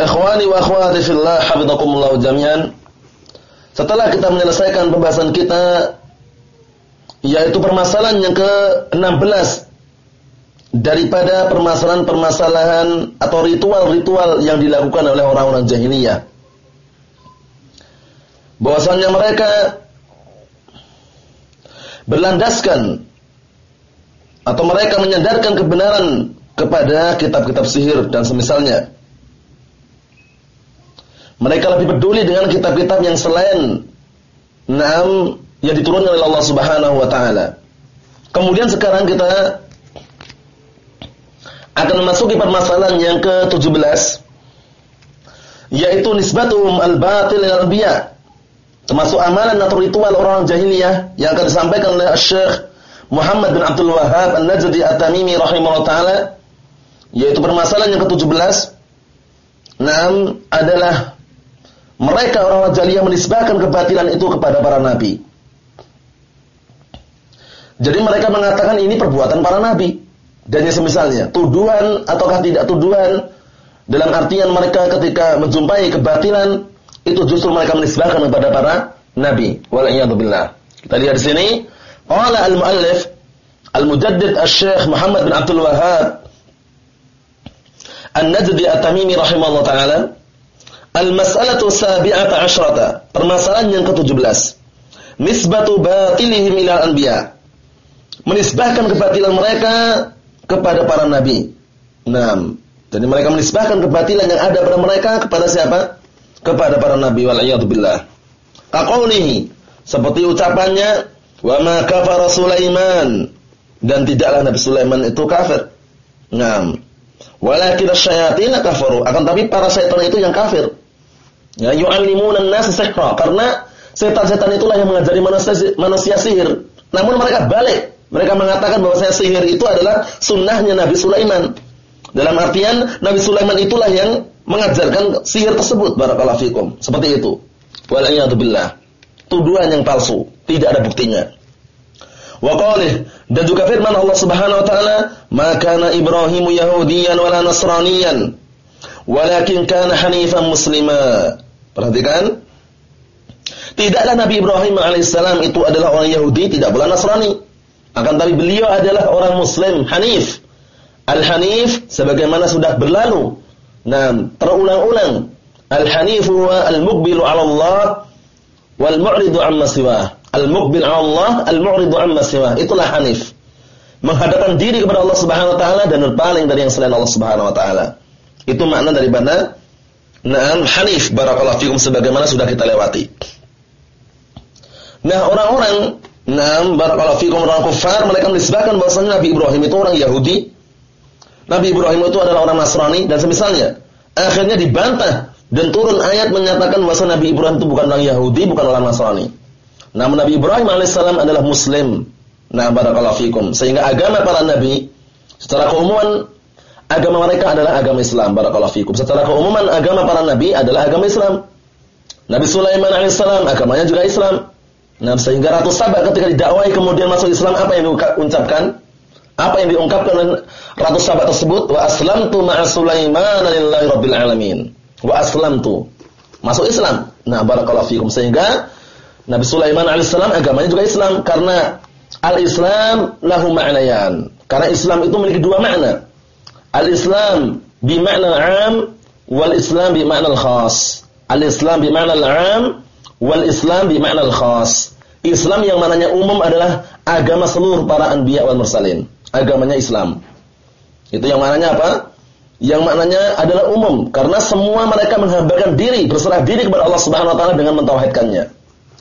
Ikhwani wa akhwati fillah hafizakumullah jami'an. Setelah kita menyelesaikan pembahasan kita yaitu permasalahan yang ke-16 daripada permasalahan-permasalahan atau ritual-ritual yang dilakukan oleh orang-orang jahiliyah. Bahwasanya mereka berlandaskan atau mereka menyandarkan kebenaran kepada kitab-kitab sihir dan semisalnya. Mereka lebih peduli dengan kitab-kitab yang selain enam yang diturunkan oleh Allah Subhanahu wa taala. Kemudian sekarang kita akan memasuki permasalahan yang ke-17 yaitu nisbatuhum al-batil lil anbiya. Termasuk amalan atau ritual orang jahiliyah yang akan disampaikan oleh Syekh Muhammad bin Abdul Wahhab An-Najdi At-Tamimi rahimahullah taala yaitu permasalahan yang ke-17 Naam adalah mereka orang-orang jahiliyah menisbahkan kebatilan itu kepada para nabi. Jadi mereka mengatakan ini perbuatan para nabi. Dan yang semisalnya, tuduhan ataukah tidak tuduhan dalam artian mereka ketika menjumpai kebatilan itu justru mereka menisbahkan kepada para nabi. Waliyadzubillah. Kita lihat di sini, qala al-muallif al-mujaddid asy-syekh Muhammad bin Abdul Wahhab An-Najdi At-Tamimi rahimahullah taala Al-mas'alatu sabi'ata asyrata. Permasalahan yang ke-17. Nisbatu batilihim ila anbiya. Menisbahkan kebatilan mereka kepada para nabi. Naam. Jadi mereka menisbahkan kebatilan yang ada pada mereka kepada siapa? Kepada para nabi wal billah. Kaqaulihi seperti ucapannya wa ma kafara Sulaiman dan tidaklah Nabi Sulaiman itu kafir. Naam. Walakin asyayatin kafaru. Akan tapi para syaitan itu yang kafir. Ya, yu'allimuna an-nas sihra karena setan-setan itulah yang mengajari manusia, manusia sihir. Namun mereka balik. Mereka mengatakan bahwa saya sihir itu adalah sunnahnya Nabi Sulaiman. Dalam artian Nabi Sulaiman itulah yang mengajarkan sihir tersebut barakallahu fikum. Seperti itu. Wal billah. Tuduhan yang palsu, tidak ada buktinya. Wa qalih dan juga firman Allah Subhanahu wa taala, "Maka Ibrahim Yahudiyan wala Nasraniyan, walakin kana hanifan muslima. Perhatikan. Tidaklah Nabi Ibrahim alaihissalam itu adalah orang Yahudi, tidak pula Nasrani. Akan tapi beliau adalah orang Muslim, Hanif. Al-Hanif sebagaimana sudah berlalu. Nah, terulang-ulang. Al-Hanif huwa al-muqbilu 'ala Allah wal mu'ridu 'amma siwah. Al-muqbil 'ala Allah, al-mu'ridu 'amma siwah. Itulah Hanif. Menghadapkan diri kepada Allah Subhanahu wa taala dan berpaling dari yang selain Allah Subhanahu wa taala. Itu makna daripada Naam Hanif barakallahu fikum sebagaimana sudah kita lewati. Nah, orang-orang Naam barakallahu fikum orang kafir mereka menisbahkan bahwasanya Nabi Ibrahim itu orang Yahudi. Nabi Ibrahim itu adalah orang Nasrani dan semisalnya. Akhirnya dibantah dan turun ayat menyatakan bahwa Nabi Ibrahim itu bukan orang Yahudi, bukan orang Nasrani. Namun Nabi Ibrahim alaihissalam adalah Muslim. Nah, barakallahu fikum. Sehingga agama para nabi secara keumuman agama mereka adalah agama Islam. Barakallahu fikum. Secara keumuman agama para nabi adalah agama Islam. Nabi Sulaiman alaihissalam agamanya juga Islam. Nah, sehingga ratu Sabah ketika didakwai kemudian masuk Islam apa yang diucapkan? Apa yang diungkapkan oleh ratu Sabah tersebut? Wa aslamtu ma'a Sulaiman lillahi rabbil alamin. Wa aslamtu. Masuk Islam. Nah, barakallahu fikum. Sehingga Nabi Sulaiman alaihissalam agamanya juga Islam karena al-Islam lahu ma'nayan. Karena Islam itu memiliki dua makna. Al-Islam bima'na 'am wal Islam bima'na al-khas. Al-Islam bima'na al-'am wal Islam bima'na al-khas. Islam yang mananya umum adalah agama seluruh para anbiya wal mursalin. Agamanya Islam. Itu yang mananya apa? Yang maknanya adalah umum karena semua mereka menghambakan diri, berserah diri kepada Allah Subhanahu wa taala dengan mentauhidkannya.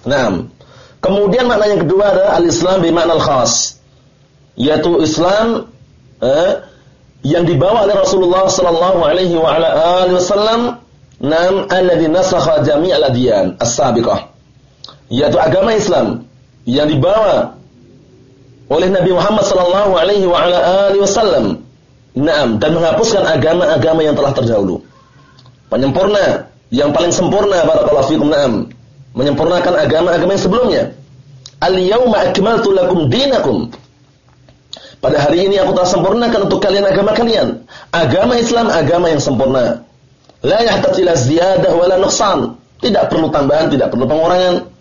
Naam. Kemudian makna yang kedua adalah al-Islam bima'na al-khas. Yaitu Islam eh, yang dibawa oleh Rasulullah sallallahu alaihi wa ala alihi wasallam nam alladhi nasakha jami'al adyan as-sabiqah. Yaitu agama Islam yang dibawa oleh Nabi Muhammad sallallahu alaihi wa ala alihi wasallam. Naam, dan menghapuskan agama-agama yang telah terdahulu. Penyempurna, yang paling sempurna barakallahu fikum na'am. Menyempurnakan agama-agama yang sebelumnya. Al-yauma akmaltu lakum dinakum. Pada hari ini aku telah sempurnakan untuk kalian agama kalian. Agama Islam agama yang sempurna. La yahtaju ila ziyadah wala nuqsan. Tidak perlu tambahan, tidak perlu pengurangan.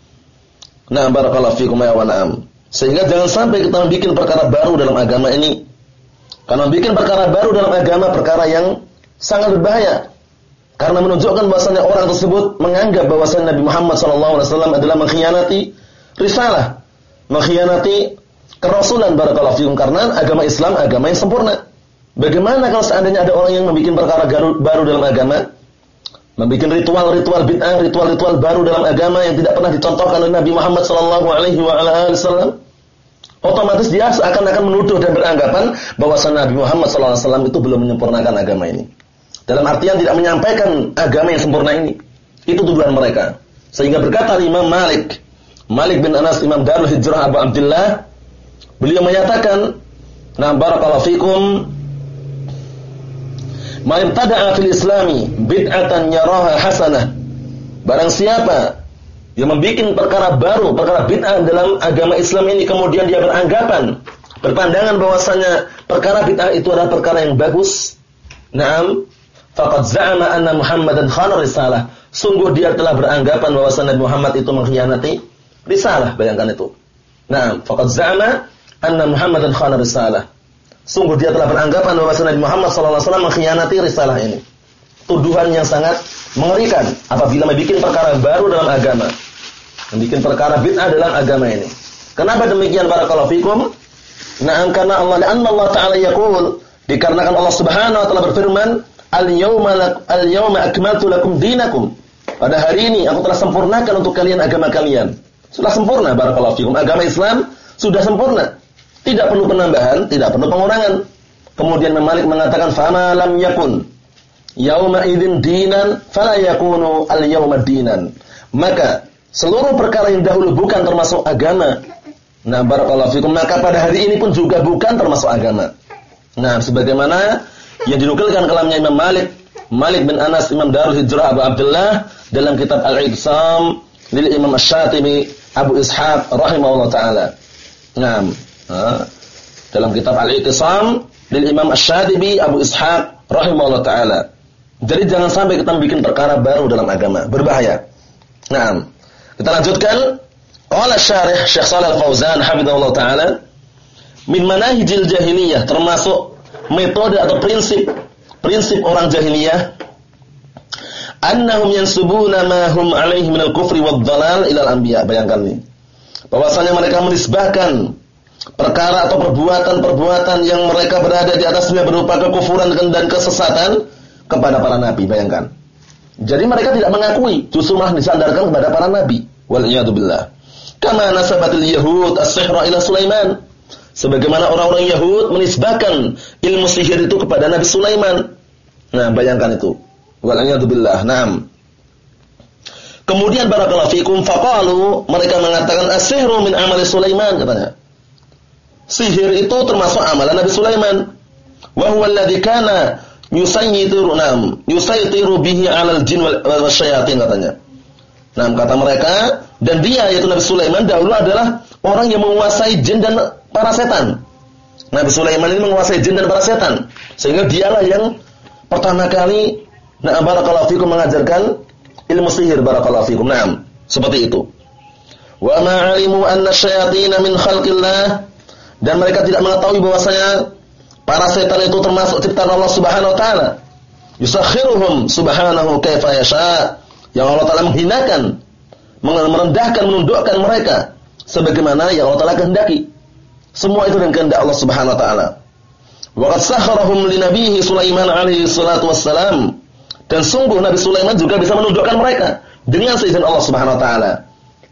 Nah, barakallahu fikum ya wa na'am. Sehingga jangan sampai kita membuat perkara baru dalam agama ini. Karena membuat perkara baru dalam agama perkara yang sangat berbahaya. Karena menunjukkan bahwasanya orang tersebut menganggap bahwasanya Nabi Muhammad SAW adalah mengkhianati risalah, mengkhianati kerasulan barakallahu fikum karena agama Islam agama yang sempurna. Bagaimana kalau seandainya ada orang yang membuat perkara baru dalam agama? Membuat ritual-ritual bid'ah, ritual-ritual baru dalam agama yang tidak pernah dicontohkan oleh Nabi Muhammad sallallahu alaihi wasallam. Otomatis dia akan-akan menuduh dan beranggapan bahwa Nabi Muhammad sallallahu alaihi wasallam itu belum menyempurnakan agama ini. Dalam artian tidak menyampaikan agama yang sempurna ini. Itu tuduhan mereka. Sehingga berkata Imam Malik, Malik bin Anas Imam Darul Hijrah Abu Abdullah Beliau menyatakan, "Na barakallahu fikum Man tada'a fil islami bid'atan yaraha hasanah. Barang siapa yang membuat perkara baru, perkara bid'ah dalam agama Islam ini kemudian dia beranggapan, berpandangan bahwasanya perkara bid'ah itu adalah perkara yang bagus. Naam, faqad za'ama anna Muhammadan khana risalah. Sungguh dia telah beranggapan bahwasanya Muhammad itu mengkhianati risalah, bayangkan itu. Naam, faqad za'ama anna Muhammadan khana risalah. Sungguh dia telah beranggapan bahwa Nabi Muhammad SAW mengkhianati risalah ini. Tuduhan yang sangat mengerikan apabila membuat perkara baru dalam agama. Membuat perkara bid'ah dalam agama ini. Kenapa demikian barakallahu fikum? Na'am karena Allah dan Allah Ta'ala yaqul dikarenakan Allah Subhanahu wa taala berfirman, "Al-yauma al-yauma akmaltu lakum dinakum." Pada hari ini aku telah sempurnakan untuk kalian agama kalian. Sudah sempurna barakallahu fikum. Agama Islam sudah sempurna. Tidak perlu penambahan, tidak perlu pengurangan. Kemudian Malik mengatakan fama lam yakun yauma idzin dinan fala yakunu al yauma dinan. Maka seluruh perkara yang dahulu bukan termasuk agama. Nah, barakallahu fikum, maka pada hari ini pun juga bukan termasuk agama. Nah, sebagaimana yang dinukilkan kalamnya Imam Malik, Malik bin Anas Imam Darul Hijrah Abu Abdullah dalam kitab Al-Iqsam lil Imam Asy-Syatibi Abu Ishaq rahimahullah taala. Nah, dalam kitab Al-Iqtisam dari Imam Asy-Syatibi Abu Ishaq rahimahullah taala. Jadi jangan sampai kita bikin perkara baru dalam agama, berbahaya. Nah, kita lanjutkan. Qala syarih Syekh Shalal Fauzan hafizahullah taala. Min manahijil jahiliyah termasuk metode atau prinsip prinsip orang jahiliyah. Annahum yansubuna ma hum alaihi minal kufri wad dhalal ila al-anbiya. Bayangkan ini bahwasanya mereka menisbahkan perkara atau perbuatan-perbuatan yang mereka berada di atasnya berupa kekufuran dan kesesatan kepada para nabi. Bayangkan. Jadi mereka tidak mengakui, justru malah disandarkan kepada para nabi. Wal billah. Kama nasabatil Yahud as-sihra ila Sulaiman. Sebagaimana orang-orang Yahud menisbahkan ilmu sihir itu kepada Nabi Sulaiman. Nah, bayangkan itu. Wal billah. Naam. Kemudian barakallahu fikum faqalu mereka mengatakan as-sihru min amali Sulaiman katanya sihir itu termasuk amalan Nabi Sulaiman. Wa huwa alladhi kana yusayyiru nam, yusayyiru bihi 'alal jin wal syayatin katanya. Nah, kata mereka dan dia yaitu Nabi Sulaiman dahulu adalah orang yang menguasai jin dan para setan. Nabi Sulaiman ini menguasai jin dan para setan. Sehingga dialah yang pertama kali nah barakallahu fikum mengajarkan ilmu sihir barakallahu fikum. Naam, seperti itu. Wa ma 'alimu anna syayatin min khalqillah dan mereka tidak mengetahui bahwasanya para setan itu termasuk ciptaan Allah Subhanahu wa taala. Yusakhiruhum subhanahu kaifa yasha. Yang Allah taala menghinakan, merendahkan, menundukkan mereka sebagaimana yang Allah taala kehendaki. Semua itu dengan kehendak Allah Subhanahu wa taala. Wa qad sakharahum li nabiyhi Sulaiman alaihi salatu wassalam. Dan sungguh Nabi Sulaiman juga bisa menundukkan mereka dengan seizin Allah Subhanahu wa taala.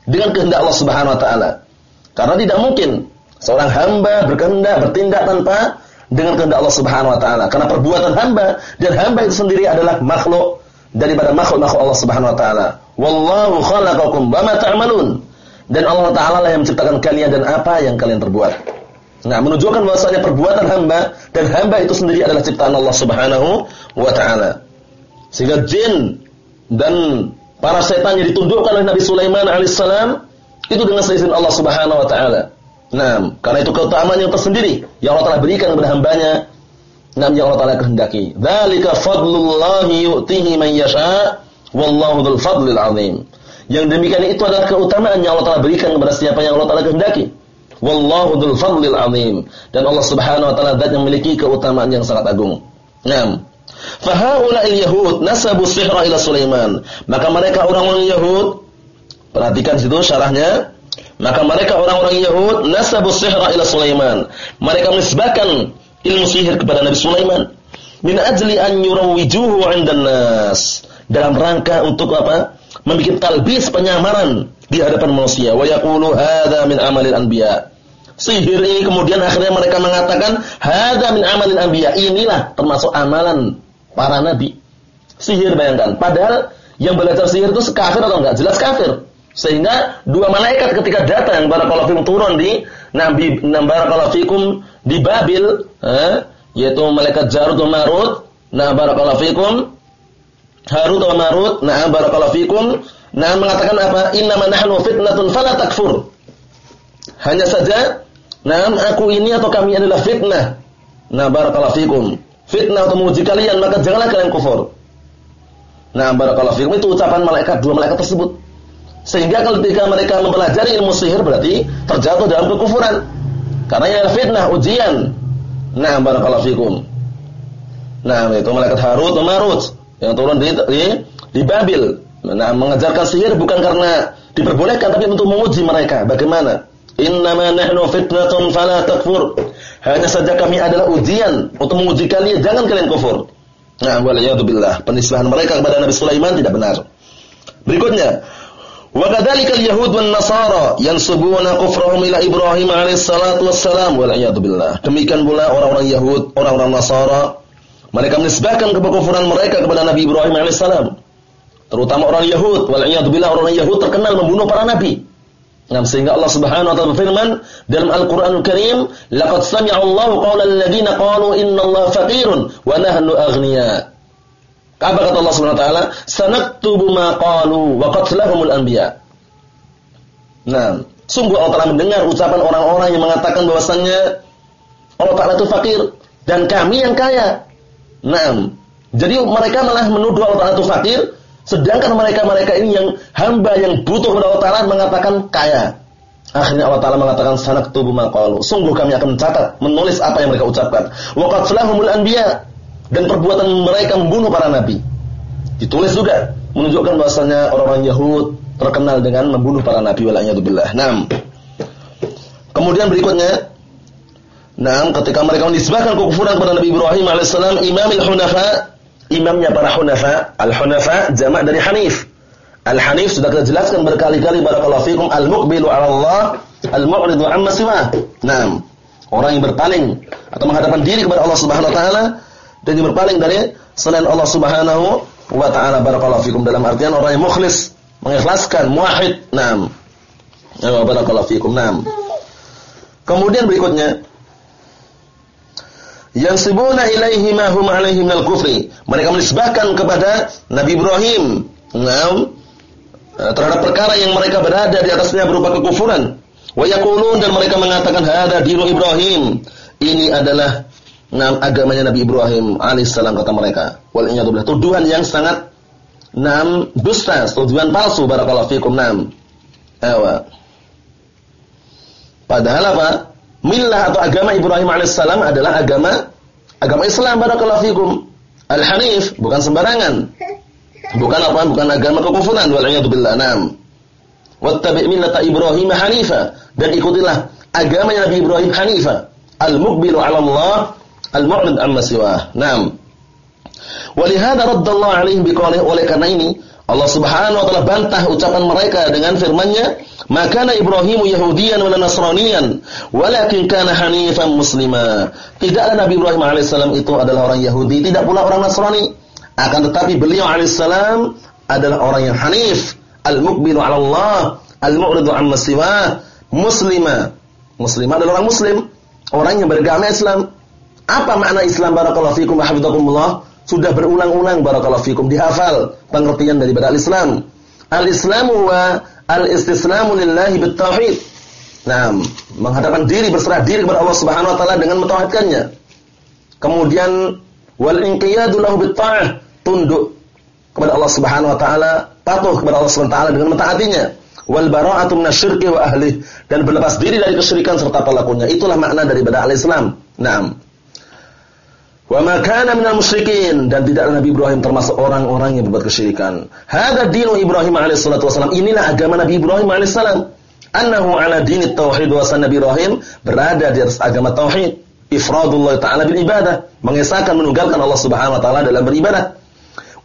Dengan kehendak Allah Subhanahu wa taala. Karena tidak mungkin Seorang hamba berkehendak bertindak tanpa dengan kehendak Allah Subhanahu wa taala. Karena perbuatan hamba dan hamba itu sendiri adalah makhluk daripada makhluk-makhluk Allah Subhanahu wa taala. Wallahu khalaqakum ta'malun. Dan Allah taala lah yang menciptakan kalian dan apa yang kalian perbuat. Nah, menunjukkan bahwasanya perbuatan hamba dan hamba itu sendiri adalah ciptaan Allah Subhanahu wa taala. Sehingga jin dan para setan yang ditundukkan oleh Nabi Sulaiman alaihissalam itu dengan seizin Allah Subhanahu wa taala. Nah, karena itu keutamaan yang tersendiri yang Allah telah berikan kepada hambanya Nam yang Allah Ta'ala kehendaki. Dzalika fadlullahi yu'tihi man yasha' wallahu dzul fadlil 'azim. Yang demikian itu adalah keutamaan yang Allah Ta'ala berikan kepada siapa yang Allah Ta'ala kehendaki. Wallahu dzul fadlil 'azim. Dan Allah Subhanahu wa taala zat yang memiliki keutamaan yang sangat agung. Naam. Fahaula'il yahud nasabu sihra ila Sulaiman. Maka mereka orang-orang Yahud perhatikan situ syarahnya maka mereka orang-orang Yahud nasabu sihra ila Sulaiman. Mereka menisbahkan ilmu sihir kepada Nabi Sulaiman. Min ajli an yurawwijuhu 'indan nas. Dalam rangka untuk apa? Membuat talbis penyamaran di hadapan manusia. Wa yaqulu hadza min amalil anbiya. Sihir ini kemudian akhirnya mereka mengatakan hadza min amalil anbiya. Inilah termasuk amalan para nabi. Sihir bayangkan. Padahal yang belajar sihir itu kafir atau enggak? Jelas kafir sehingga dua malaikat ketika datang barakallahu fikum turun di Nabi barakallahu fikum di Babil, eh, yaitu malaikat Jarud dan Marut. Nah, barakallahu fikum. Harut dan Marut. Nah, barakallahu fikum. Nah, mengatakan apa? Innama nahnu fitnatun fala takfur. Hanya saja, nah, aku ini atau kami adalah fitnah. Nah, barakallahu fikum. Fitnah atau menguji kalian, maka janganlah kalian kufur. Nah, barakallahu fikum itu ucapan malaikat dua malaikat tersebut. Sehingga ketika mereka mempelajari ilmu sihir berarti terjatuh dalam kekufuran. Karena ini fitnah, ujian. Nah, barakallahu fikum. Nah, itu malaikat Harut dan Marut yang turun di, di, di Babil. Nah, mengajarkan sihir bukan karena diperbolehkan tapi untuk menguji mereka. Bagaimana? Innama nahnu fitnatun fala takfur. Hanya saja kami adalah ujian untuk menguji kalian, jangan kalian kufur. Nah, waliyadzubillah. Penisbahan mereka kepada Nabi Sulaiman tidak benar. Berikutnya, Wa kadzalika al-yahud wan nasara yansubuna kufrahum ila Ibrahim alaihi salatu wassalam billah. Demikian pula orang-orang Yahud, orang-orang Nasara mereka menisbahkan kekufuran mereka kepada Nabi Ibrahim alaihissalam. Terutama orang Yahud, wal billah orang Yahud terkenal membunuh para nabi. Nah, sehingga Allah Subhanahu wa taala berfirman dalam Al-Qur'anul Karim, "Laqad sami'a Allahu qawla alladziina qalu inna Allah faqirun wa nahnu aghnia." Apa kata Allah Subhanahu wa taala? Sanaktubu ma qalu wa qatlahumul anbiya. Nah, sungguh Allah telah mendengar ucapan orang-orang yang mengatakan bahwasannya Allah Taala itu fakir dan kami yang kaya. Nah, jadi mereka malah menuduh Allah Taala itu fakir, sedangkan mereka-mereka ini yang hamba yang butuh kepada Allah Taala mengatakan kaya. Akhirnya Allah Taala mengatakan sanaktubu ma qalu. Sungguh kami akan mencatat, menulis apa yang mereka ucapkan. Wa qatlahumul anbiya dan perbuatan mereka membunuh para nabi. Ditulis juga menunjukkan bahasanya orang-orang Yahud terkenal dengan membunuh para nabi wala'iyadzubillah. Naam. Kemudian berikutnya Naam ketika mereka menisbahkan kekufuran kepada Nabi Ibrahim alaihissalam imamil hunafa imamnya para hunafa al-hunafa jamak dari hanif al-hanif sudah kita jelaskan berkali-kali barakallahu fikum al-muqbilu 'ala Allah al-mu'ridu 'amma siwa Naam orang yang berpaling atau menghadapkan diri kepada Allah Subhanahu wa taala yang berpaling dari selain Allah Subhanahu wa taala barakallahu fikum dalam artian orang yang mukhlis, mengikhlaskan, muahid. Naam. Ya barakallahu fikum. Naam. Kemudian berikutnya yang sibuna ilaihi ma hum alaihi minal kufri. Mereka menisbahkan kepada Nabi Ibrahim. Naam. Eh, terhadap perkara yang mereka berada di atasnya berupa kekufuran. Wa yaqulun dan mereka mengatakan hada dinu Ibrahim. Ini adalah Nah, agamanya Nabi Ibrahim alaihissalam kata mereka. Wal billah. Tuduhan yang sangat nam dusta, tuduhan palsu barakallahu fikum nam. Ewa. Padahal apa? Milah atau agama Ibrahim alaihissalam adalah agama agama Islam barakallahu fikum. Al-Hanif bukan sembarangan. Bukan apa? Bukan agama kekufuran wal billah. Nam. Wattabi' millata Ibrahim hanifa dan ikutilah agama Nabi Ibrahim hanifa. Al-muqbilu 'ala Allah al-mu'rid amma siwah. Naam. Walihada raddallahu alaihim biqaulih oleh karena ini Allah Subhanahu wa taala bantah ucapan mereka dengan firman-Nya, "Maka Ibrahimu Yahudiyan wa Nasraniyan, walakin kana hanifan muslima." Tidaklah Nabi Ibrahim alaihissalam itu adalah orang Yahudi, tidak pula orang Nasrani. Akan tetapi beliau alaihissalam adalah orang yang hanif, al-muqbilu 'ala Allah, al-mu'ridu 'amma siwa, muslima. Muslimah adalah orang muslim, orang yang beragama Islam. Apa makna Islam barakallahu fikum wa Sudah berulang-ulang barakallahu fikum dihafal pengertian daripada al-Islam. Al-Islamu wa al-istislamu lillahi bitauhid. Nah, menghadapkan diri berserah diri kepada Allah Subhanahu wa taala dengan mentauhidkannya. Kemudian wal inqiyadu lahu bitta'ah, tunduk kepada Allah Subhanahu wa taala, patuh kepada Allah Subhanahu wa taala dengan mentaatinya. Wal bara'atu minasyirki wa ahli dan berlepas diri dari kesyirikan serta pelakunya. Itulah makna daripada al-Islam. Naam. Wa ma kana minal musyrikin dan tidaklah Nabi Ibrahim termasuk orang-orang yang berbuat kesyirikan. Hada dinu Ibrahim alaihi salatu wasallam. Inilah agama Nabi Ibrahim alaihi salam. Annahu ala dinit tauhid wa Nabi Ibrahim berada di atas agama tauhid ifradullah taala bil ibadah, mengesahkan menunggalkan Allah Subhanahu wa taala dalam beribadah.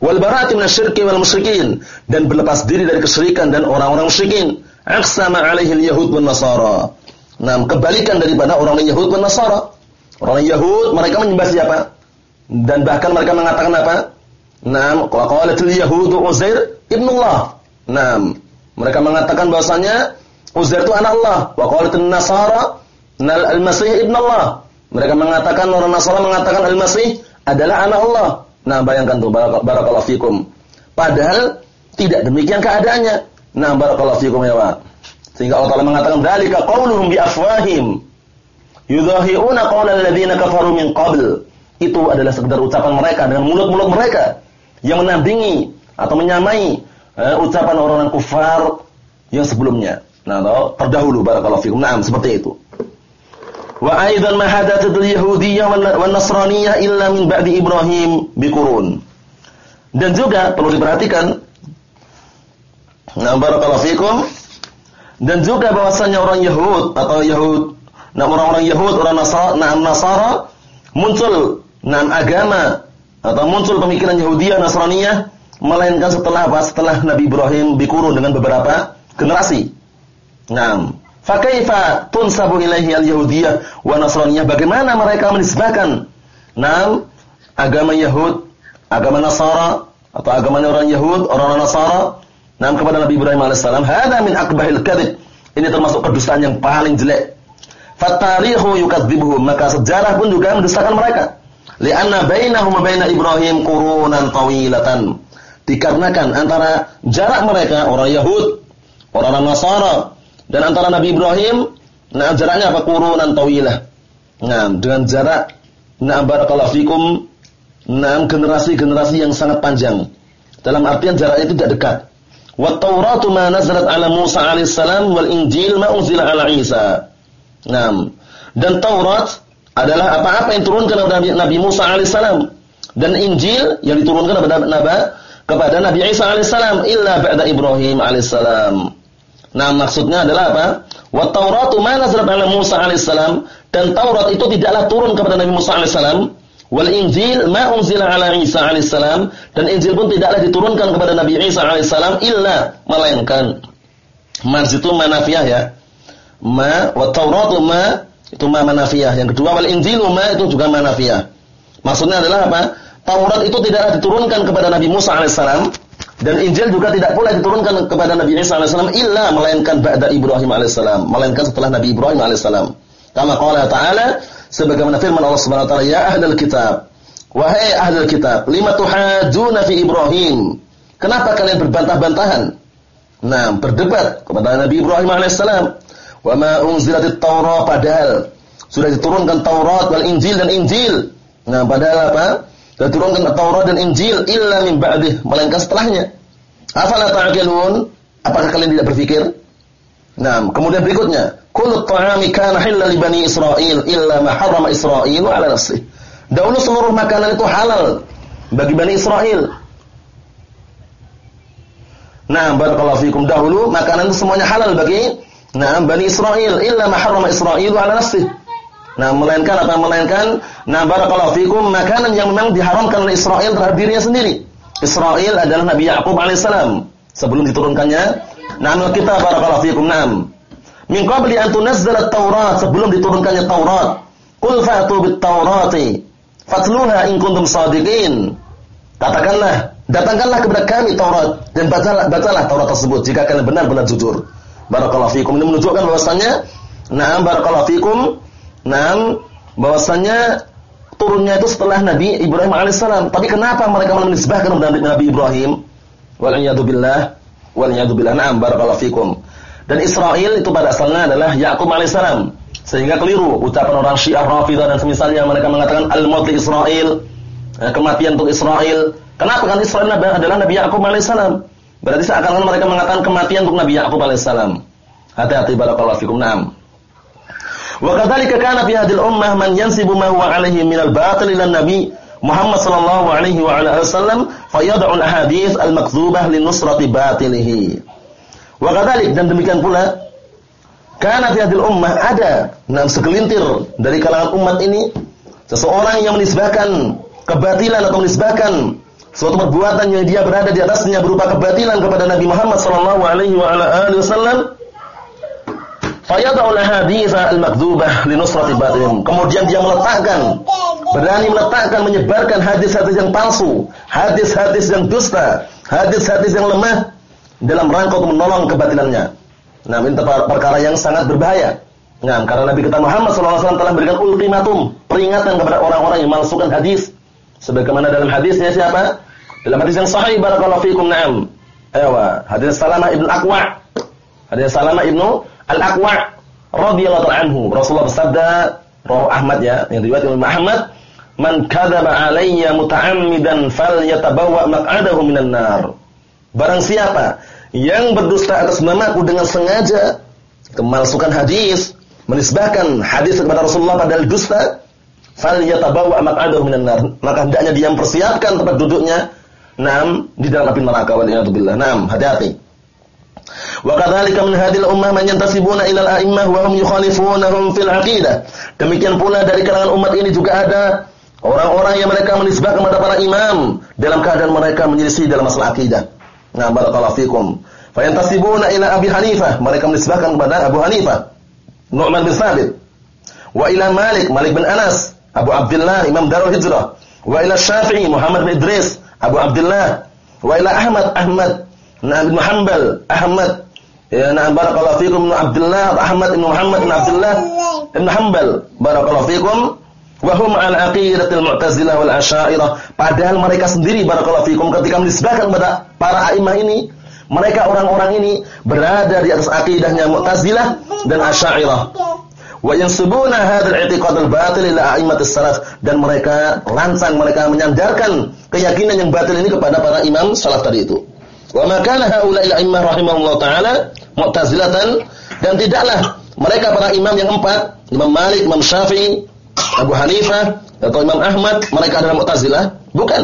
Wal bara'ati minasyirki wal musyrikin dan berlepas diri dari kesyirikan dan orang-orang musyrikin. Aqsama alaihi al-yahud wan nasara. Nah, kebalikan daripada orang Yahud dan Nasara. Orang Yahud mereka menyembah siapa? Dan bahkan mereka mengatakan apa? Naam, qalatul yahudu Uzair ibnullah. Naam, mereka mengatakan bahasanya Uzair itu anak Allah. Wa qalatul nasara al-masih ibnullah. Mereka mengatakan orang Nasara mengatakan Al-Masih adalah anak Allah. Nah, bayangkan tuh barakallahu fikum. Padahal tidak demikian keadaannya. Nah, barakallahu fikum ya, Pak. Sehingga Allah Taala mengatakan dalika qauluhum bi afwahim yudahiuna qaulal ladzina kafaru min qabl. Itu adalah sekedar ucapan mereka dengan mulut-mulut mereka yang menandingi atau menyamai eh, ucapan orang-orang kufar yang sebelumnya. Nah, terdahulu barakallahu fikum. Naam, seperti itu. Wa aidan ma hadatsatul yahudiyyah wan nasraniyah illa min ba'di Ibrahim biqurun. Dan juga perlu diperhatikan Nah, barakallahu fikum. Dan juga bahwasanya orang Yahud atau Yahud, nah orang-orang Yahud, orang Nasara, nah Nasara muncul nah agama atau muncul pemikiran Yahudiyah Nasraniyah melainkan setelah apa? Setelah Nabi Ibrahim bikurun dengan beberapa generasi. Nah, Fakaifa tunsabu ilaihi al-yahudiyah wa nasraniyah? Bagaimana mereka menisbahkan nam agama Yahud, agama Nasara atau agama orang Yahud, orang Nasara nam kepada Nabi Ibrahim alaihissalam? Hada min akbahil kadzib. Ini termasuk kedustaan yang paling jelek. Fatarihu yukadzibuhum, maka sejarah pun juga mendustakan mereka. Lianna bainahum baina Ibrahim qurunan tawilatan. Dikarenakan antara jarak mereka orang Yahud, orang Nasara dan antara Nabi Ibrahim, nah jaraknya apa? Qurunan tawilah. Nah, dengan jarak nah barakallahu fikum, nah generasi-generasi yang sangat panjang. Dalam artian jaraknya itu tidak dekat. Wa Tauratu ma nazalat ala Musa alaihissalam wal Injil ma unzila ala Isa. Nah, dan Taurat adalah apa-apa yang turunkan kepada Nabi Musa alaihissalam dan Injil yang diturunkan kepada Nabi kepada Nabi Isa alaihissalam illa ba'da Ibrahim alaihissalam. Nah, maksudnya adalah apa? Wa Tauratu ma nazalat ala Musa alaihissalam dan Taurat itu tidaklah turun kepada Nabi Musa alaihissalam. Wal Injil ma unzila ala Isa alaihissalam dan Injil pun tidaklah diturunkan kepada Nabi Isa alaihissalam illa melainkan Mars itu manafiyah ya. Ma wa Tauratu ma itu ma manafiyah. Yang kedua wal Injilu ma itu juga manafiyah. Maksudnya adalah apa? Taurat itu tidaklah diturunkan kepada Nabi Musa alaihissalam dan Injil juga tidak boleh diturunkan kepada Nabi Isa alaihissalam illa melainkan ba'da Ibrahim alaihissalam, melainkan setelah Nabi Ibrahim alaihissalam. Kama qala ta'ala sebagaimana firman Allah Subhanahu wa taala, "Ya ahlal kitab, wahai ahlul kitab, lima tuhajuna fi Ibrahim?" Kenapa kalian berbantah-bantahan? Nah, berdebat kepada Nabi Ibrahim alaihissalam. Wa ma unzilatit Taurat padahal sudah diturunkan Taurat wal Injil dan Injil. Nah, padahal apa? dan turunkan Taurat dan Injil illa min ba'dih, melainkan setelahnya. Afala ta'qilun? Apakah kalian tidak berpikir? Nah, kemudian berikutnya, kullu ta'ami kana halal li bani Israil illa ma harrama Israil ala nafsih. Dahulu seluruh makanan itu halal bagi Bani Israel. Nah, barakallahu fikum dahulu makanan itu semuanya halal bagi nah Bani Israel illa ma harrama Israil ala nafsih. Nah, melainkan apa? Melainkan nah barakallahu fikum makanan yang memang diharamkan oleh Israel terhadap dirinya sendiri. Israel adalah Nabi Yakub alaihissalam sebelum diturunkannya nama kita barakallahu fikum nam. Min qabli an tunazzala taurat sebelum diturunkannya Taurat. Qul fa'tu bit-taurati fatluha in kuntum shadiqin. Katakanlah, datangkanlah kepada kami Taurat dan bacalah, bacalah Taurat tersebut jika kalian benar-benar jujur. Barakallahu fikum. Ini menunjukkan bahwasanya Naam barakallahu fikum. Naam bahwasanya turunnya itu setelah Nabi Ibrahim alaihissalam. Tapi kenapa mereka menisbahkan kepada Nabi Ibrahim? Wal iyadu billah. Billah. Naam barakallahu fikum. Dan Israel itu pada asalnya adalah Yakub alaihissalam. Sehingga keliru ucapan orang Syiah Rafidah dan semisalnya mereka mengatakan al-maut Israel. Eh, kematian untuk Israel. Kenapa kan Israel adalah Nabi Yakub alaihissalam? Berarti seakan-akan mereka mengatakan kematian untuk Nabi Yakub alaihissalam. Hati-hati barakallahu fikum. Naam. Wa kadzalika kana fi hadhihi ummah man yansibu ma huwa alaihi min al-batil ila nabi Muhammad sallallahu alaihi wa ala wasallam fayad'u al-ahadits al-makdzubah li nusrati batilihi. Wa kadzalik dan demikian pula kana fi hadhihi ummah ada enam segelintir dari kalangan umat ini seseorang yang menisbahkan kebatilan atau menisbahkan suatu perbuatan yang dia berada di atasnya berupa kebatilan kepada Nabi Muhammad sallallahu alaihi wa ala alihi wasallam Fayad'ul hadits al-makdzubah li nusrati. Kemudian dia meletakkan berani meletakkan menyebarkan hadis-hadis yang palsu, hadis-hadis yang dusta, hadis-hadis yang lemah dalam rangka untuk menolong kebatilannya. Nah, ini perkara yang sangat berbahaya. Nah, karena Nabi kita Muhammad SAW telah memberikan ultimatum, peringatan kepada orang-orang yang memalsukan hadis. Sebagaimana dalam hadisnya siapa? Dalam hadis yang sahih barakallahu fikum na'am. Ayo, hadis Salamah ibn Aqwa. Hadis Salamah ibnu Al-Aqwa radhiyallahu anhu Rasulullah bersabda Rawi Ahmad ya yang riwayat Imam Ahmad man kadzaba alayya muta'ammidan falyatabawwa maq'adahu minan nar barang siapa yang berdusta atas namaku dengan sengaja kemalsukan hadis menisbahkan hadis kepada Rasulullah padahal dusta falyatabawwa maq'adahu minan nar maka hendaknya dia mempersiapkan tempat duduknya Naam di dalam api neraka wa Naam, hati-hati. Wa kadzalika min hadhil ummah man yantasibuna ila al-a'immah wa hum yukhalifunahum fil aqidah. Demikian pula dari kalangan umat ini juga ada orang-orang yang mereka menisbah kepada para imam dalam keadaan mereka menyelisih dalam masalah akidah. Nah, barakallahu fikum. Fa yantasibuna ila Abi Hanifah, mereka menisbahkan kepada Abu Hanifah. Nu'man bin Thabit. Wa ila Malik, Malik bin Anas, Abu Abdullah Imam Darul Hijrah. Wa ila Syafi'i, Muhammad bin Idris, Abu Abdullah. Wa ila Ahmad, Ahmad Nah, bin Hanbal, Ahmad, ya nah barakallahu fikum bin Abdullah, Ahmad bin Muhammad bin Abdullah bin Hanbal, barakallahu fikum wa hum ala aqidatil Mu'tazilah wal Asy'ariyah. Padahal mereka sendiri barakallahu fikum ketika menisbahkan kepada para a'immah ini, mereka orang-orang ini berada di atas akidahnya Mu'tazilah dan Asy'ariyah. Wa yansubuna hadzal i'tiqad al-batil ila a'immatis salaf dan mereka lancang mereka menyandarkan keyakinan yang batil ini kepada para imam salaf tadi itu. Wa ma kana haula'il a'immah rahimahullah taala mu'tazilatan dan tidaklah mereka para imam yang empat, Imam Malik, Imam Syafi'i, Abu Hanifah atau Imam Ahmad, mereka adalah Mu'tazilah? Bukan.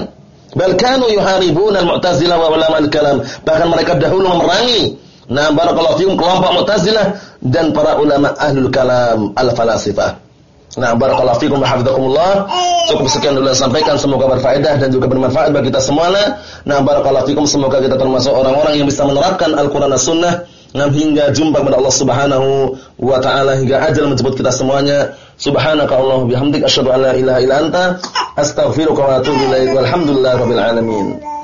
Bal kanu yuharibuna al-Mu'tazilah wa ulama al-kalam. Bahkan mereka dahulu memerangi nah barakallahu fikum kelompok Mu'tazilah dan para ulama ahlul kalam al-falasifah. Nah, barakallahu fikum hafizakumullah. Cukup sekian dulu sampaikan, semoga berfaedah dan juga bermanfaat bagi kita semuanya. Nah, barakallahu fikum, semoga kita termasuk orang-orang yang bisa menerapkan Al-Qur'an dan Sunnah nah, hingga jumpa kepada Allah Subhanahu wa taala hingga ajal menjemput kita semuanya. Subhanaka Allah bihamdik asyhadu an la ilaha illa anta astaghfiruka wa atubu ilaik. Walhamdulillahirabbil alamin.